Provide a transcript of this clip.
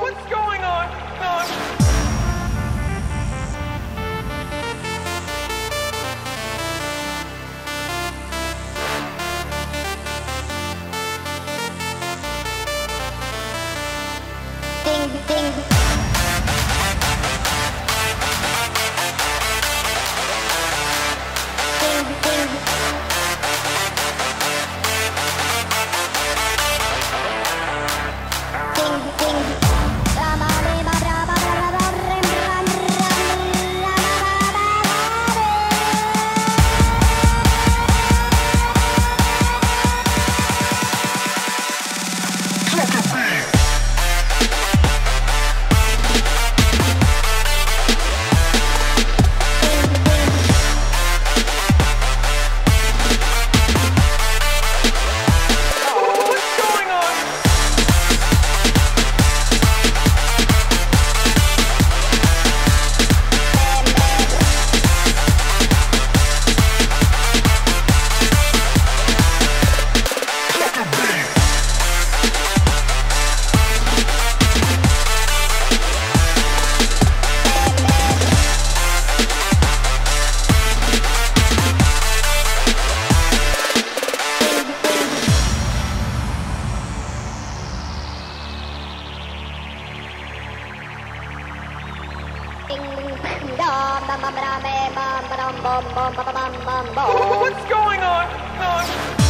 What's going on? Ding, ding. What's going on? No.